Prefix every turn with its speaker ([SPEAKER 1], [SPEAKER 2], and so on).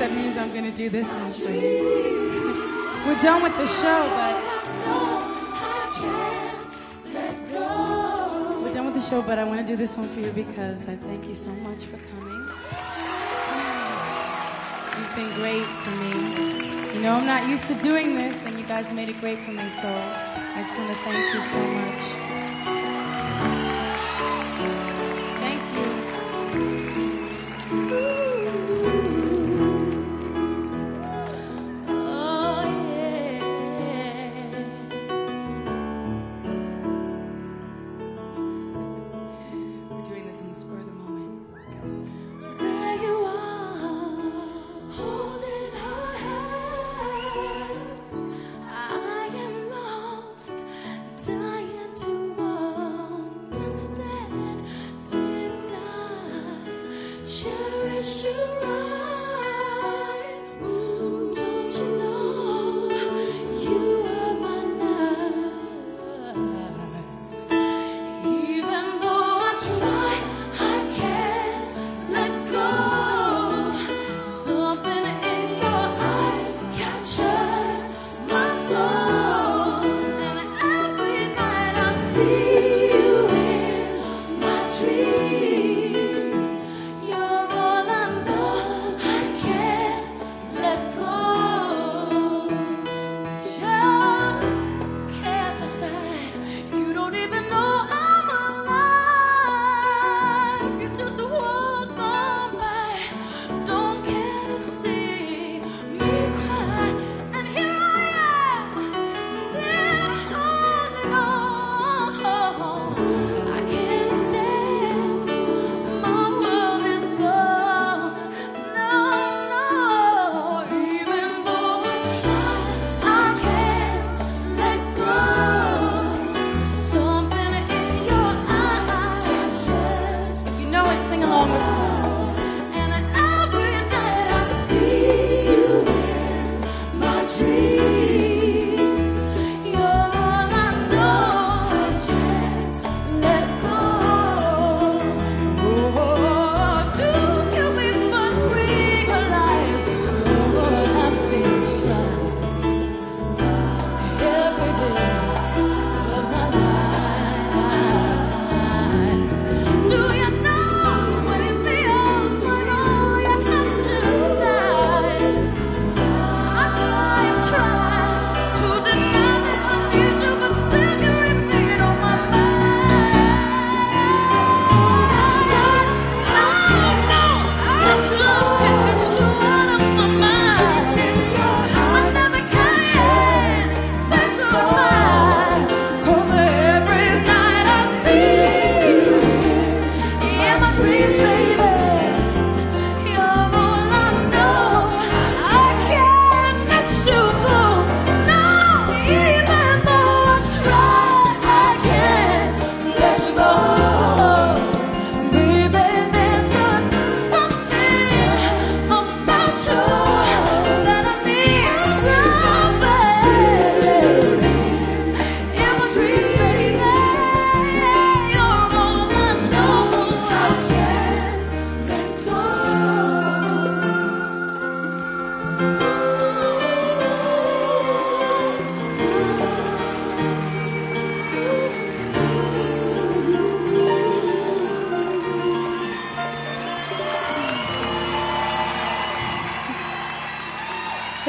[SPEAKER 1] that means I'm going to do this one for you. We're done with the show, but. We're done with the show, but I want to do this one for you because I thank you so much for coming. You've been great for me. You know, I'm not used to doing this, and you guys made it great for me, so I just want to thank you so much. see.